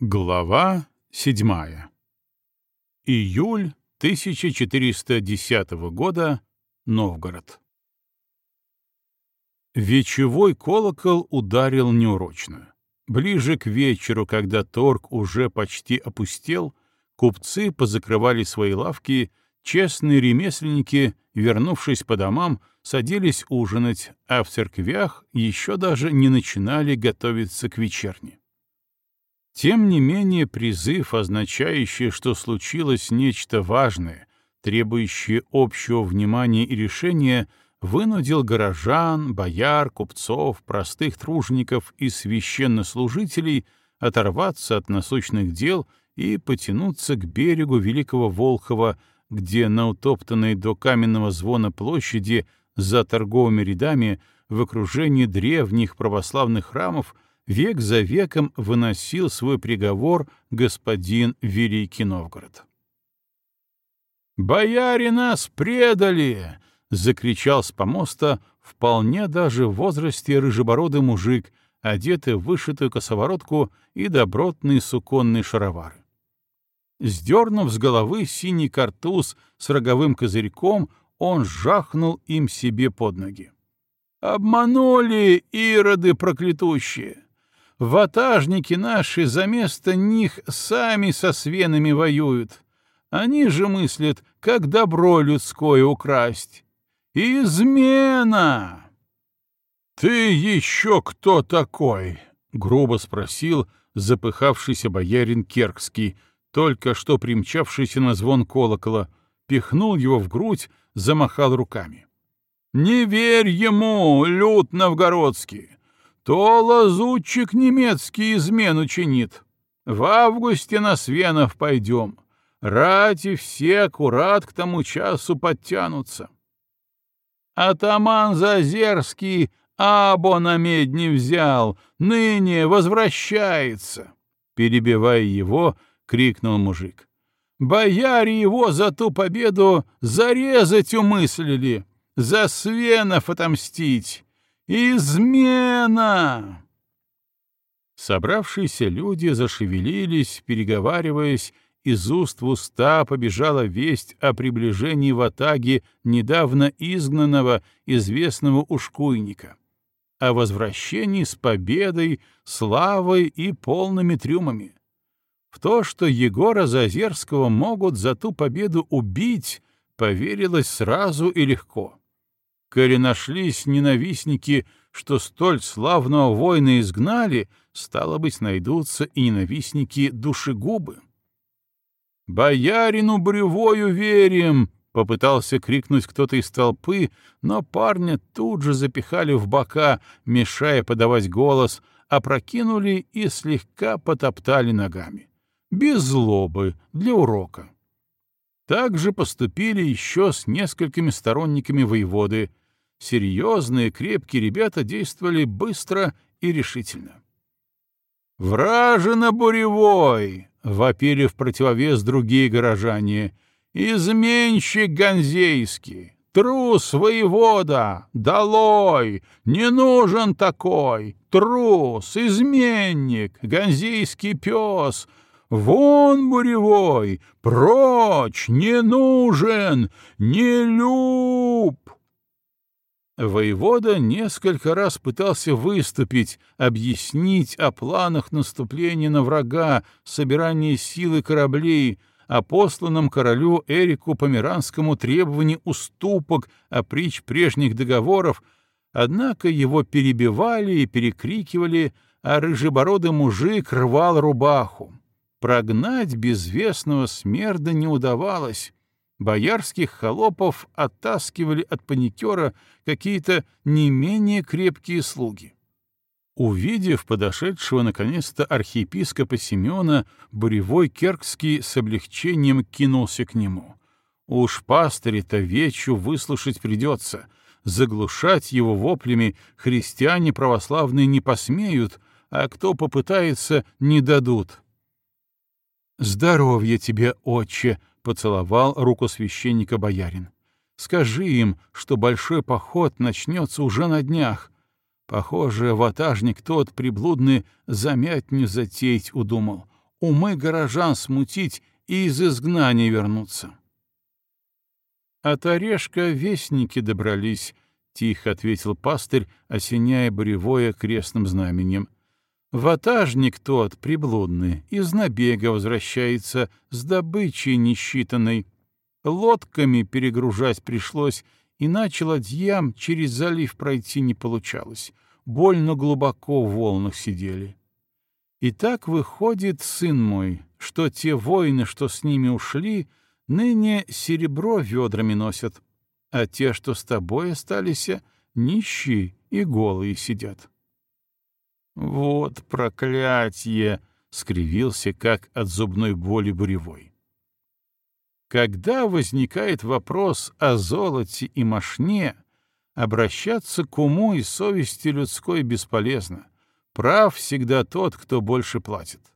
Глава седьмая. Июль 1410 года. Новгород. Вечевой колокол ударил неурочно. Ближе к вечеру, когда торг уже почти опустел, купцы позакрывали свои лавки, честные ремесленники, вернувшись по домам, садились ужинать, а в церквях еще даже не начинали готовиться к вечерне. Тем не менее, призыв, означающий, что случилось нечто важное, требующее общего внимания и решения, вынудил горожан, бояр, купцов, простых тружников и священнослужителей оторваться от насущных дел и потянуться к берегу Великого Волхова, где на утоптанной до каменного звона площади за торговыми рядами в окружении древних православных храмов — век за веком выносил свой приговор господин Великий Новгород. «Бояре нас предали!» — закричал с помоста вполне даже в возрасте рыжебородый мужик, одетый в вышитую косоворотку и добротные суконные шаровары. Сдернув с головы синий картуз с роговым козырьком, он жахнул им себе под ноги. «Обманули, ироды проклятущие! Ватажники наши за место них сами со свенами воюют. Они же мыслят, как добро людское украсть. Измена! «Ты еще кто такой?» — грубо спросил запыхавшийся боярин Керкский, только что примчавшийся на звон колокола, пихнул его в грудь, замахал руками. «Не верь ему, люд новгородский! То лазутчик немецкий измену чинит. В августе на Свенов пойдем. Рати все аккурат к тому часу подтянутся. Атаман Зазерский або на медни взял, ныне возвращается. Перебивая его, крикнул мужик. Бояре его за ту победу зарезать умыслили, за Свенов отомстить. «Измена!» Собравшиеся люди зашевелились, переговариваясь, из уст в уста побежала весть о приближении в Атаге недавно изгнанного известного ушкуйника, о возвращении с победой, славой и полными трюмами. В то, что Егора Зазерского могут за ту победу убить, поверилось сразу и легко. Коли нашлись ненавистники, что столь славного воина изгнали, стало быть, найдутся и ненавистники душегубы. «Боярину Брювою верим!» — попытался крикнуть кто-то из толпы, но парня тут же запихали в бока, мешая подавать голос, опрокинули и слегка потоптали ногами. Без злобы, для урока. Так же поступили еще с несколькими сторонниками воеводы. Серьезные, крепкие ребята действовали быстро и решительно. «Вражина буревой!» — вопили в противовес другие горожане. «Изменщик Ганзейский! Трус воевода! Долой! Не нужен такой! Трус! Изменник! Ганзейский пес! Вон буревой! Прочь! Не нужен! Не люб!» Воевода несколько раз пытался выступить, объяснить о планах наступления на врага, собирании силы кораблей, о посланном королю Эрику Померанскому требовании уступок, о притч прежних договоров, однако его перебивали и перекрикивали, а рыжебородый мужик рвал рубаху. Прогнать безвестного смерда не удавалось. Боярских холопов оттаскивали от паникера какие-то не менее крепкие слуги. Увидев подошедшего наконец-то архиепископа Семена, буревой Керкский с облегчением кинулся к нему. Уж пастыря-то вечу выслушать придется. Заглушать его воплями христиане православные не посмеют, а кто попытается, не дадут. «Здоровье тебе, отче!» — поцеловал руку священника боярин. «Скажи им, что большой поход начнется уже на днях. Похоже, ватажник тот приблудный замять не затеять удумал. умы горожан смутить и из изгнания вернуться. От орешка вестники добрались, — тихо ответил пастырь, осеняя буревое крестным знаменем. Ватажник тот, приблудный, из набега возвращается с добычей несчитанной. Лодками перегружать пришлось, иначе ладьям через залив пройти не получалось. Больно глубоко в волнах сидели. И так выходит, сын мой, что те воины, что с ними ушли, ныне серебро ведрами носят, а те, что с тобой остались, нищие и голые сидят. «Вот проклятие!» — скривился, как от зубной боли буревой. Когда возникает вопрос о золоте и мошне, обращаться к уму и совести людской бесполезно. Прав всегда тот, кто больше платит.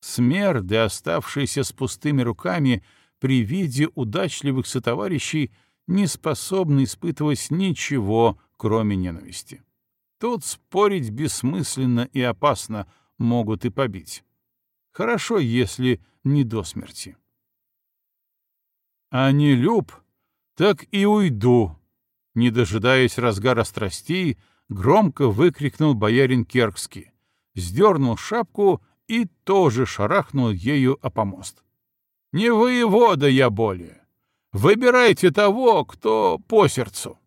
Смерды, оставшиеся с пустыми руками, при виде удачливых сотоварищей, не способны испытывать ничего, кроме ненависти. Тут спорить бессмысленно и опасно, могут и побить. Хорошо, если не до смерти. А не люб, так и уйду. Не дожидаясь разгара страстей, громко выкрикнул боярин Керкский, сдернул шапку и тоже шарахнул ею о помост. «Не воевода я более. Выбирайте того, кто по сердцу».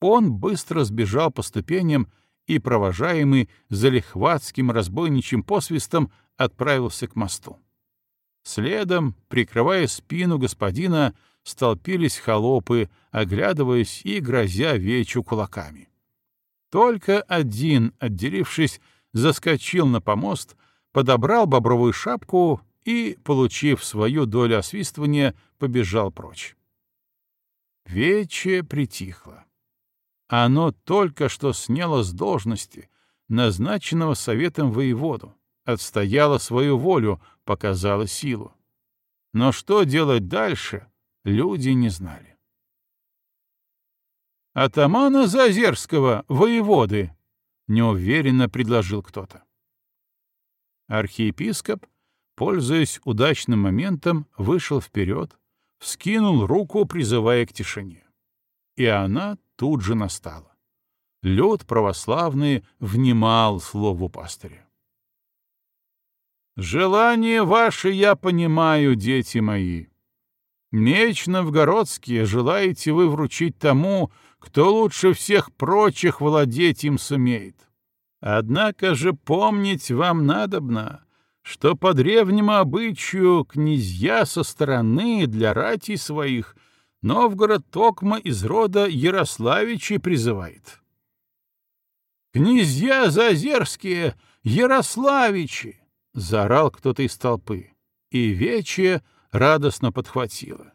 Он быстро сбежал по ступеням и, провожаемый залихватским разбойничьим посвистом, отправился к мосту. Следом, прикрывая спину господина, столпились холопы, оглядываясь и грозя вечу кулаками. Только один, отделившись, заскочил на помост, подобрал бобровую шапку и, получив свою долю освистывания, побежал прочь. Вече притихло. Оно только что сняло с должности, назначенного советом воеводу, отстояло свою волю, показало силу. Но что делать дальше, люди не знали. «Атамана Зазерского, воеводы!» — неуверенно предложил кто-то. Архиепископ, пользуясь удачным моментом, вышел вперед, вскинул руку, призывая к тишине. И она тут же настала. Люд православный внимал слову пастыря. «Желание ваше я понимаю, дети мои. Меч новгородский желаете вы вручить тому, кто лучше всех прочих владеть им сумеет. Однако же помнить вам надобно, что по древнему обычаю князья со стороны для ратей своих — Новгород Токма из рода Ярославичи призывает. «Князья Зазерские, Ярославичи!» — заорал кто-то из толпы, и Вече радостно подхватила.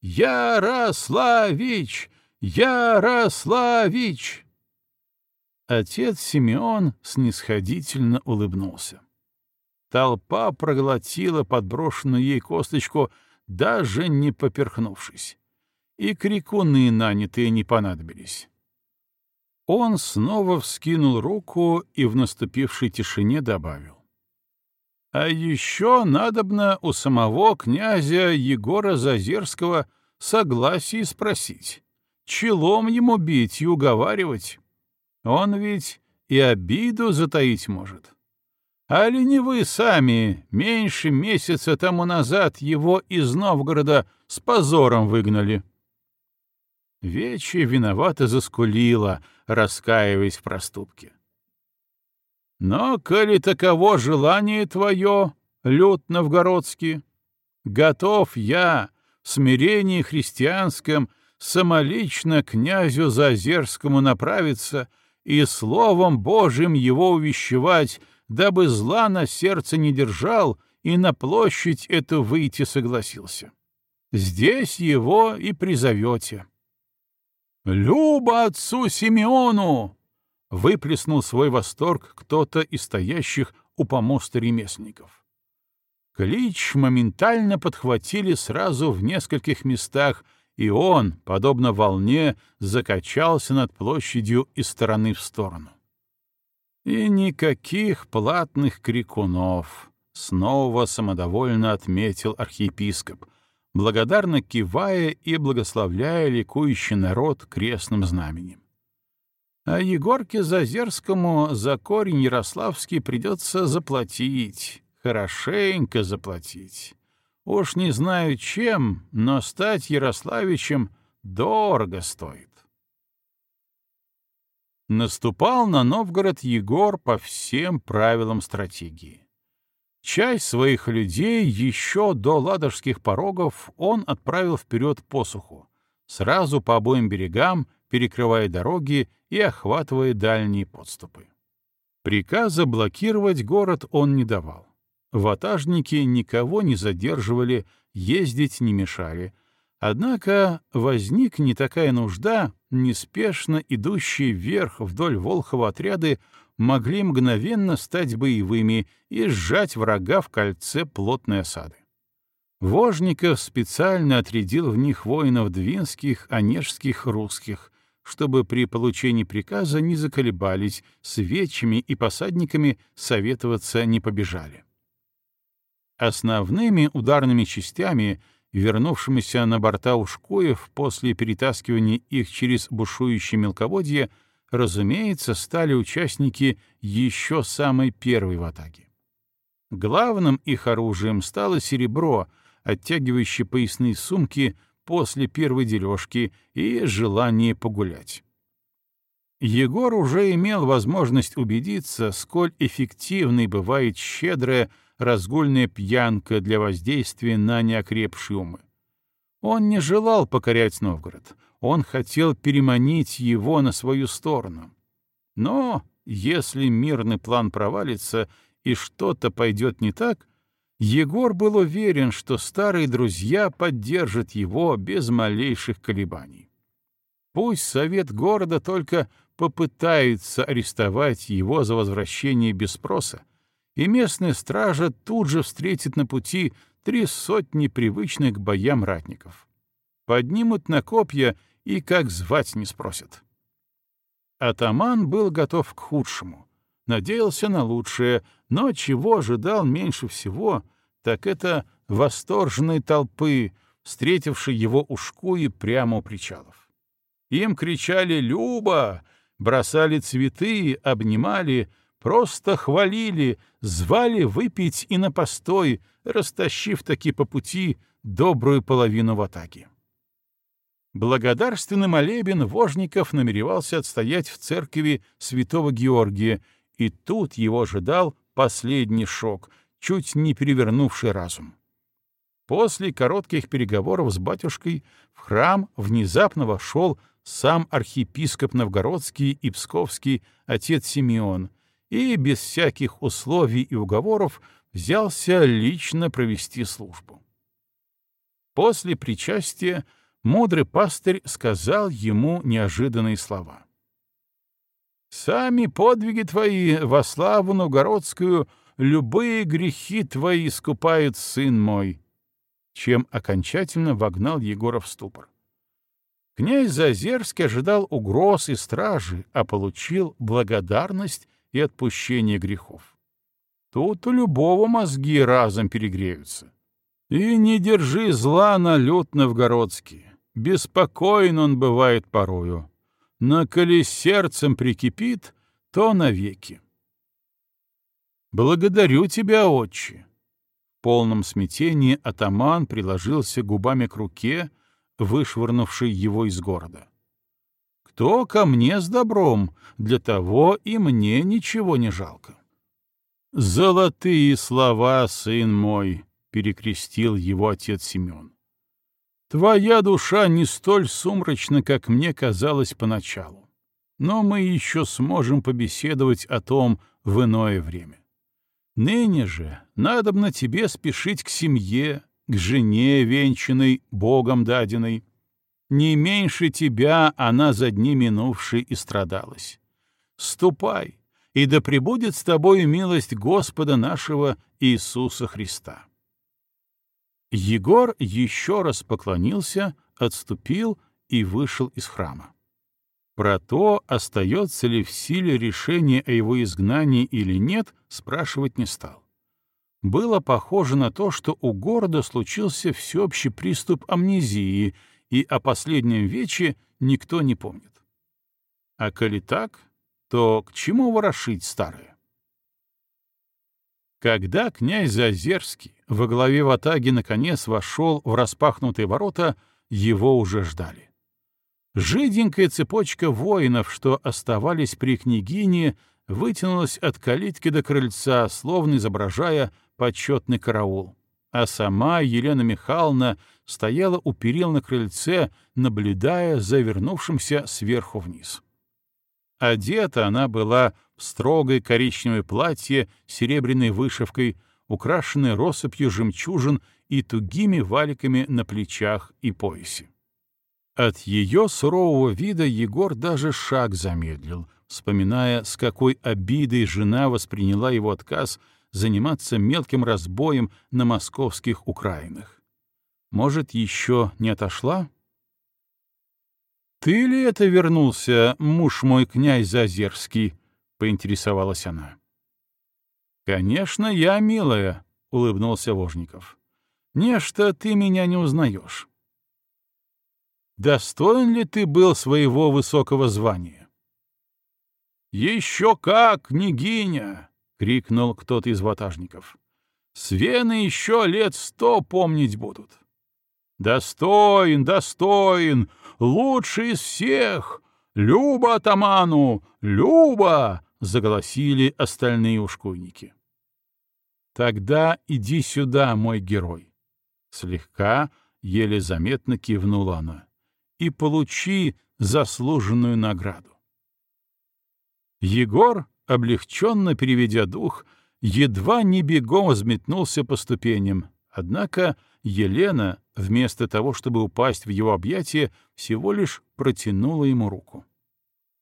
«Ярославич! Ярославич!» Отец Симеон снисходительно улыбнулся. Толпа проглотила подброшенную ей косточку, даже не поперхнувшись и крикуны нанятые не понадобились. Он снова вскинул руку и в наступившей тишине добавил. А еще надобно у самого князя Егора Зазерского согласие спросить, челом ему бить и уговаривать. Он ведь и обиду затаить может. А ли не вы сами меньше месяца тому назад его из Новгорода с позором выгнали? Вече виновато заскулила, раскаиваясь в проступке. Но, коли таково желание твое, люд новгородский, готов я в смирении христианском самолично князю Зазерскому направиться и словом Божьим его увещевать, дабы зла на сердце не держал и на площадь эту выйти согласился. Здесь его и призовете. «Люба отцу Симеону!» — выплеснул свой восторг кто-то из стоящих у помоста ремесленников. Клич моментально подхватили сразу в нескольких местах, и он, подобно волне, закачался над площадью из стороны в сторону. И никаких платных крикунов, снова самодовольно отметил архиепископ, благодарно кивая и благословляя ликующий народ крестным знаменем. А Егорке Зазерскому за корень Ярославский придется заплатить, хорошенько заплатить. Уж не знаю чем, но стать Ярославичем дорого стоит. Наступал на Новгород Егор по всем правилам стратегии. Часть своих людей еще до ладожских порогов он отправил вперед посуху, сразу по обоим берегам, перекрывая дороги и охватывая дальние подступы. Приказа блокировать город он не давал. Ватажники никого не задерживали, ездить не мешали. Однако возник не такая нужда, неспешно идущие вверх вдоль Волхова отряды могли мгновенно стать боевыми и сжать врага в кольце плотной осады. Вожников специально отрядил в них воинов двинских, онежских, русских, чтобы при получении приказа не заколебались, с вечами и посадниками советоваться не побежали. Основными ударными частями, вернувшимися на борта ушкоев после перетаскивания их через бушующее мелководье, разумеется, стали участники еще самой первой в атаке. Главным их оружием стало серебро, оттягивающее поясные сумки после первой дележки и желание погулять. Егор уже имел возможность убедиться, сколь эффективной бывает щедрая разгульная пьянка для воздействия на неокрепшие умы. Он не желал покорять Новгород, он хотел переманить его на свою сторону. Но если мирный план провалится и что-то пойдет не так, Егор был уверен, что старые друзья поддержат его без малейших колебаний. Пусть совет города только попытается арестовать его за возвращение без спроса, и местная стража тут же встретит на пути три сотни привычных к боям ратников. Поднимут на копья и как звать не спросят. Атаман был готов к худшему, надеялся на лучшее, но чего ожидал меньше всего, так это восторженной толпы, встретившей его у шкуи прямо у причалов. Им кричали «Люба!», бросали цветы, обнимали, просто хвалили, звали выпить и на постой, растащив таки по пути добрую половину в атаке. Благодарственный молебен Вожников намеревался отстоять в церкви святого Георгия, и тут его ожидал последний шок, чуть не перевернувший разум. После коротких переговоров с батюшкой в храм внезапно вошел сам архиепископ Новгородский и Псковский отец Симеон и без всяких условий и уговоров взялся лично провести службу. После причастия мудрый пастырь сказал ему неожиданные слова. «Сами подвиги твои во славу Новгородскую любые грехи твои искупают, сын мой», чем окончательно вогнал Егора в ступор. Князь Зазерский ожидал угроз и стражи, а получил благодарность и отпущение грехов. Тут у любого мозги разом перегреются. И не держи зла на люд новгородский. Беспокоен он бывает порою. Но коли сердцем прикипит, то навеки. «Благодарю тебя, отче!» В полном смятении атаман приложился губами к руке, вышвырнувшей его из города. «Кто ко мне с добром, для того и мне ничего не жалко». «Золотые слова, сын мой!» — перекрестил его отец Семен. Твоя душа не столь сумрачна, как мне казалось поначалу. Но мы еще сможем побеседовать о том в иное время. Ныне же надобно тебе спешить к семье, к жене, венчанной, Богом даденной. Не меньше тебя она за дни минувшие и страдалась. Ступай, и да пребудет с тобою милость Господа нашего Иисуса Христа. Егор еще раз поклонился, отступил и вышел из храма. Про то, остается ли в силе решение о его изгнании или нет, спрашивать не стал. было похоже на то, что у города случился всеобщий приступ амнезии, и о последнем вече никто не помнит. А коли так, то к чему ворошить старое? Когда князь Зазерский во главе ватаги наконец вошел в распахнутые ворота, его уже ждали. Жиденькая цепочка воинов, что оставались при княгине, вытянулась от калитки до крыльца, словно изображая почетный караул. А сама Елена Михайловна стояла у перил на крыльце, наблюдая за вернувшимся сверху вниз. Одета она была в строгое коричневое платье с серебряной вышивкой, украшенное россыпью жемчужин и тугими валиками на плечах и поясе. От ее сурового вида Егор даже шаг замедлил, вспоминая, с какой обидой жена восприняла его отказ заниматься мелким разбоем на московских Украинах. Может, еще не отошла? «Ты ли это вернулся, муж мой князь Зазерский?» — поинтересовалась она. «Конечно, я, милая», — улыбнулся Вожников. «Нечто ты меня не узнаешь». «Достоин ли ты был своего высокого звания?» «Еще как, княгиня!» — крикнул кто-то из ватажников. «Свены еще лет сто помнить будут». «Достоин, достоин! Лучший из всех! Люба атаману! Люба!» — заголосили остальные ушкуйники. «Тогда иди сюда, мой герой!» Слегка, еле заметно кивнула она. «И получи заслуженную награду». Егор, облегченно переведя дух, едва не бегом взметнулся по ступеням, однако Елена, вместо того, чтобы упасть в его объятия, всего лишь протянула ему руку.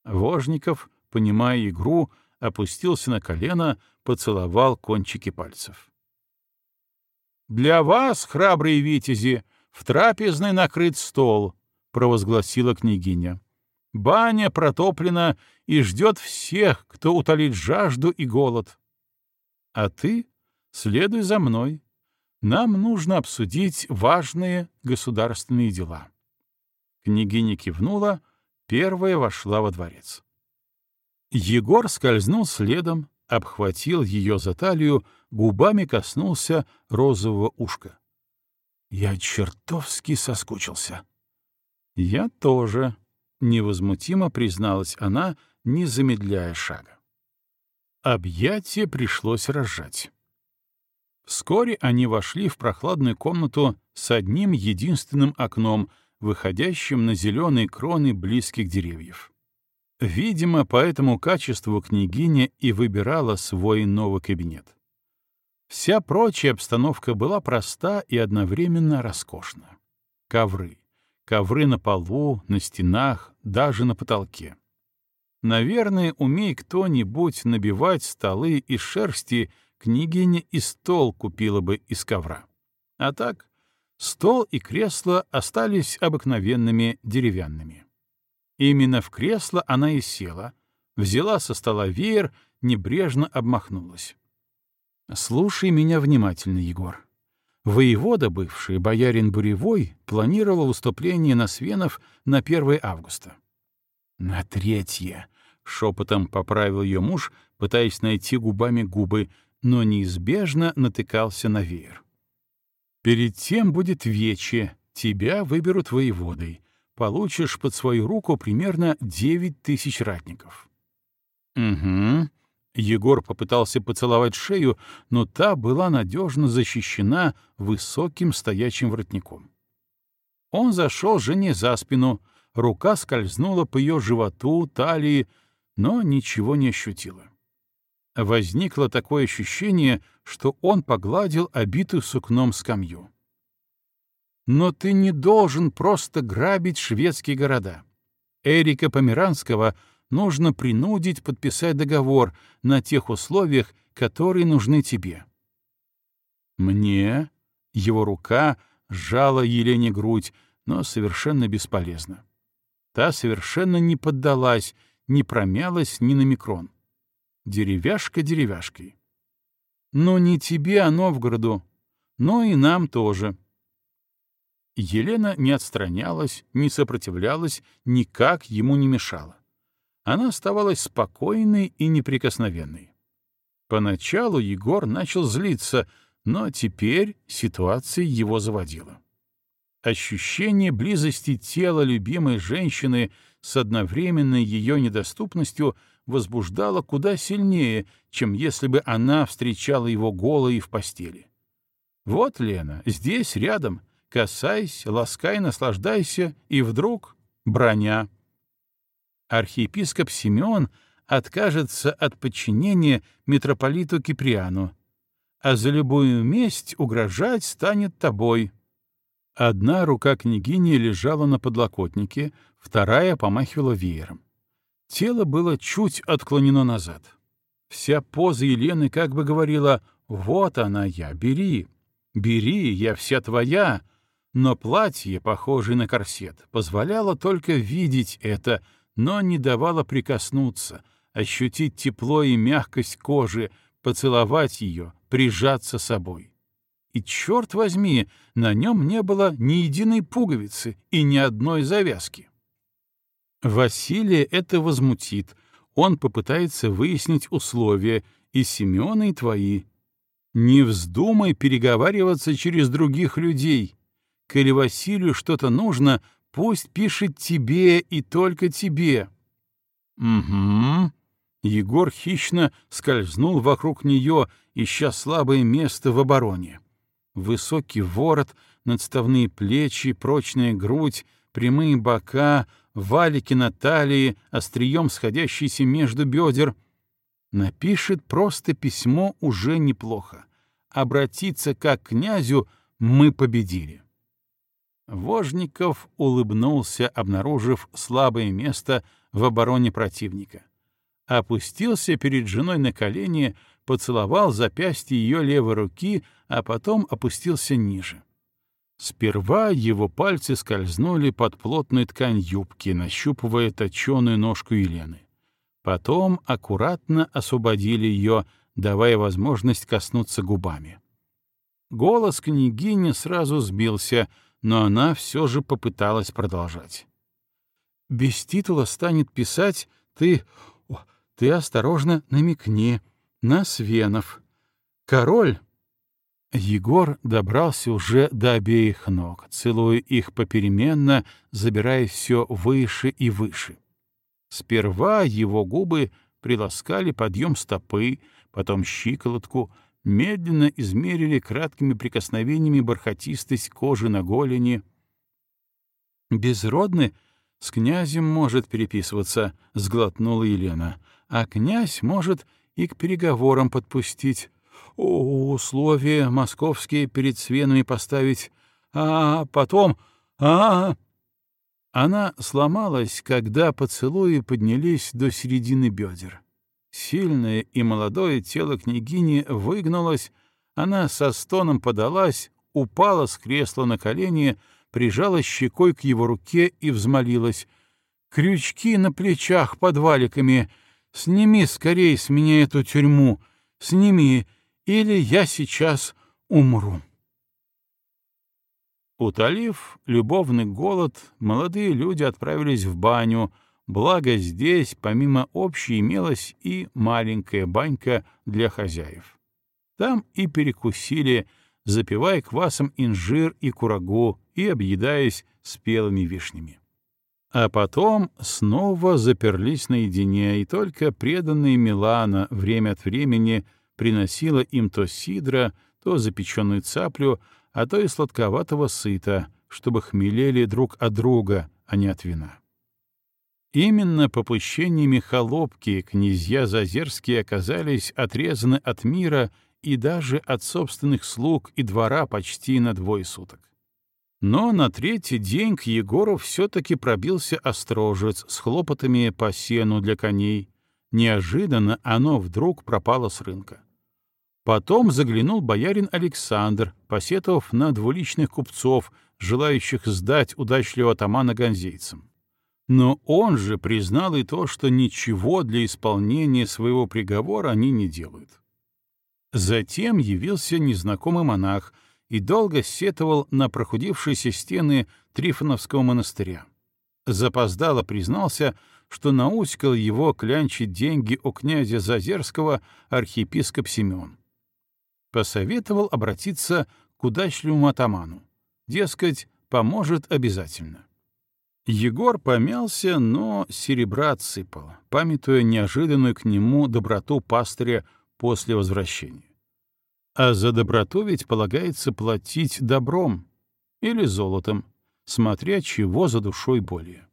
Вожников, понимая игру, опустился на колено, поцеловал кончики пальцев. «Для вас, храбрые витязи, в трапезной накрыт стол», — провозгласила княгиня. «Баня протоплена и ждет всех, кто утолит жажду и голод. А ты следуй за мной, нам нужно обсудить важные государственные дела. Княгиня кивнула, первая вошла во дворец. Егор скользнул следом, обхватил ее за талию, губами коснулся розового ушка. Я чертовски соскучился. Я тоже, невозмутимо призналась она, не замедляя шага. Объятие пришлось разжать. Вскоре они вошли в прохладную комнату с одним единственным окном, выходящим на зеленые кроны близких деревьев. Видимо, по этому качеству княгиня и выбирала свой новый кабинет. Вся прочая обстановка была проста и одновременно роскошна. Ковры. Ковры на полу, на стенах, даже на потолке. Наверное, умей кто-нибудь набивать столы из шерсти — княгиня и стол купила бы из ковра. А так, стол и кресло остались обыкновенными деревянными. Именно в кресло она и села, взяла со стола веер, небрежно обмахнулась. «Слушай меня внимательно, Егор. Воевода бывший, боярин Буревой, планировал выступление на Свенов на 1 августа. «На третье», — шепотом поправил ее муж, пытаясь найти губами губы, но неизбежно натыкался на веер. Перед тем будет вече, тебя выберут воеводой, получишь под свою руку примерно девять тысяч ратников. Угу. Егор попытался поцеловать шею, но та была надежно защищена высоким стоячим воротником. Он зашел жене за спину, рука скользнула по ее животу, талии, но ничего не ощутила. Возникло такое ощущение, что он погладил обитую сукном скамью. Но ты не должен просто грабить шведские города. Эрика Померанского нужно принудить подписать договор на тех условиях, которые нужны тебе. Мне его рука сжала Елене грудь, но совершенно бесполезно. Та совершенно не поддалась, не промялась ни на микрон деревяшка деревяшкой. Но не тебе, а Новгороду, но и нам тоже. Елена не отстранялась, не сопротивлялась, никак ему не мешала. Она оставалась спокойной и неприкосновенной. Поначалу Егор начал злиться, но теперь ситуация его заводила. Ощущение близости тела любимой женщины с одновременной ее недоступностью возбуждало куда сильнее, чем если бы она встречала его голой в постели. Вот, Лена, здесь, рядом, касайся, ласкай, наслаждайся, и вдруг броня. Архиепископ Симеон откажется от подчинения митрополиту Киприану, а за любую месть угрожать станет тобой — Одна рука княгини лежала на подлокотнике, вторая помахивала веером. Тело было чуть отклонено назад. Вся поза Елены как бы говорила «Вот она я, бери, бери, я вся твоя», но платье, похожее на корсет, позволяло только видеть это, но не давало прикоснуться, ощутить тепло и мягкость кожи, поцеловать ее, прижаться собой и, черт возьми, на нем не было ни единой пуговицы и ни одной завязки. Василия это возмутит, он попытается выяснить условия, и Семена, и твои. Не вздумай переговариваться через других людей. Коли Василию что-то нужно, пусть пишет тебе и только тебе. Угу. Егор хищно скользнул вокруг нее, ища слабое место в обороне. Высокий ворот, надставные плечи, прочная грудь, прямые бока, валики на талии, острием сходящиеся между бедер. Напишет просто письмо уже неплохо. Обратиться как к князю «мы победили». Вожников улыбнулся, обнаружив слабое место в обороне противника. Опустился перед женой на колени, поцеловал запястье ее левой руки, а потом опустился ниже. Сперва его пальцы скользнули под плотную ткань юбки, нащупывая точеную ножку Елены. Потом аккуратно освободили ее, давая возможность коснуться губами. Голос княгини сразу сбился, но она все же попыталась продолжать. «Без титула станет писать ты... ты осторожно намекни», на свенов. Король... Егор добрался уже до обеих ног, целуя их попеременно, забирая все выше и выше. Сперва его губы приласкали подъем стопы, потом щиколотку, медленно измерили краткими прикосновениями бархатистость кожи на голени. «Безродный с князем может переписываться», — сглотнула Елена, «а князь может и к переговорам подпустить. О, условия московские перед свенами поставить. А потом... а Она сломалась, когда поцелуи поднялись до середины бедер. Сильное и молодое тело княгини выгнулось, она со стоном подалась, упала с кресла на колени, прижала щекой к его руке и взмолилась. «Крючки на плечах под валиками!» Сними скорее с меня эту тюрьму, сними, или я сейчас умру. Утолив любовный голод, молодые люди отправились в баню, благо здесь, помимо общей, имелась и маленькая банька для хозяев. Там и перекусили, запивая квасом инжир и курагу и объедаясь спелыми вишнями. А потом снова заперлись наедине, и только преданная Милана время от времени приносила им то сидра, то запеченную цаплю, а то и сладковатого сыта, чтобы хмелели друг от друга, а не от вина. Именно попущениями холопки князья Зазерские оказались отрезаны от мира и даже от собственных слуг и двора почти на двое суток. Но на третий день к Егору все-таки пробился острожец с хлопотами по сену для коней. Неожиданно оно вдруг пропало с рынка. Потом заглянул боярин Александр, посетовав на двуличных купцов, желающих сдать удачливого атамана ганзейцам. Но он же признал и то, что ничего для исполнения своего приговора они не делают. Затем явился незнакомый монах и долго сетовал на прохудившиеся стены Трифоновского монастыря. Запоздало признался, что науськал его клянчить деньги у князя Зазерского архиепископ Семен. Посоветовал обратиться к удачливому атаману. Дескать, поможет обязательно. Егор помялся, но серебра отсыпал, памятуя неожиданную к нему доброту пастыря после возвращения. А за доброту ведь полагается платить добром или золотом, смотря чего за душой более.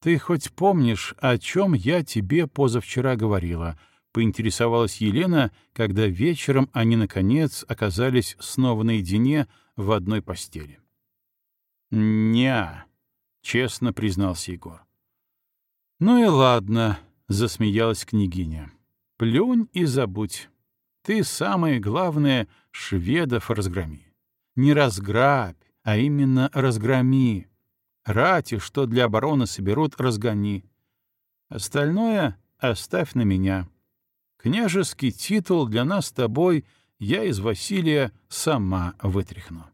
«Ты хоть помнишь, о чем я тебе позавчера говорила?» — поинтересовалась Елена, когда вечером они, наконец, оказались снова наедине в одной постели. «Не-а», честно признался Егор. «Ну и ладно», — засмеялась княгиня. «Плюнь и забудь. Ты самое главное шведов разгроми. Не разграбь, а именно разгроми. Рати, что для обороны соберут, разгони. Остальное оставь на меня. Княжеский титул для нас с тобой я из Василия сама вытряхну».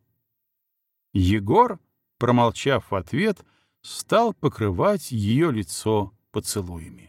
Егор, промолчав в ответ, стал покрывать ее лицо поцелуями.